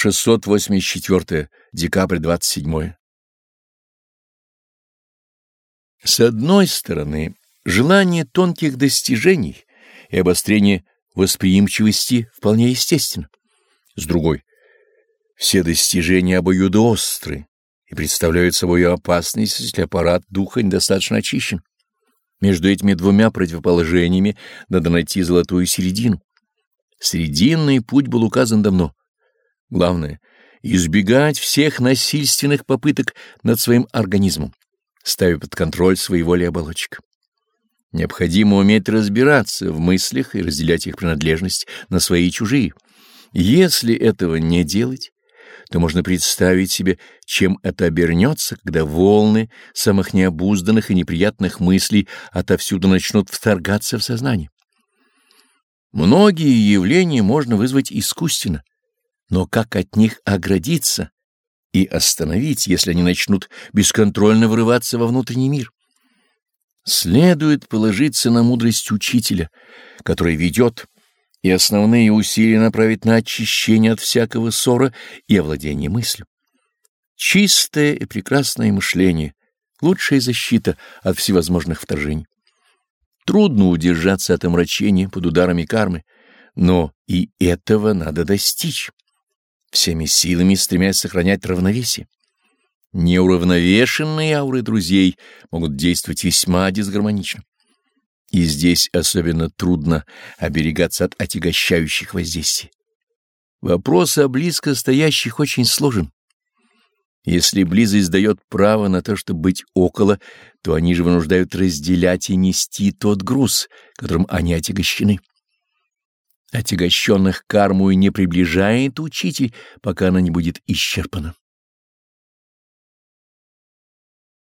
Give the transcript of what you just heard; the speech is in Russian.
684. Декабрь 27. С одной стороны, желание тонких достижений и обострение восприимчивости вполне естественно. С другой, все достижения обоюдоостры и представляют собой опасность, если аппарат духа недостаточно очищен. Между этими двумя противоположениями надо найти золотую середину. Срединный путь был указан давно. Главное — избегать всех насильственных попыток над своим организмом, ставя под контроль свои воли оболочек. Необходимо уметь разбираться в мыслях и разделять их принадлежность на свои и чужие. Если этого не делать, то можно представить себе, чем это обернется, когда волны самых необузданных и неприятных мыслей отовсюду начнут вторгаться в сознание. Многие явления можно вызвать искусственно, но как от них оградиться и остановить, если они начнут бесконтрольно врываться во внутренний мир? Следует положиться на мудрость учителя, который ведет, и основные усилия направить на очищение от всякого ссора и овладение мыслью. Чистое и прекрасное мышление — лучшая защита от всевозможных вторжений. Трудно удержаться от омрачения под ударами кармы, но и этого надо достичь, всеми силами стремясь сохранять равновесие. Неуравновешенные ауры друзей могут действовать весьма дисгармонично. И здесь особенно трудно оберегаться от отягощающих воздействий. Вопрос о близко стоящих очень сложен. Если близость дает право на то, чтобы быть около, то они же вынуждают разделять и нести тот груз, которым они отягощены. Отягощенных карму не приближает учитель, пока она не будет исчерпана.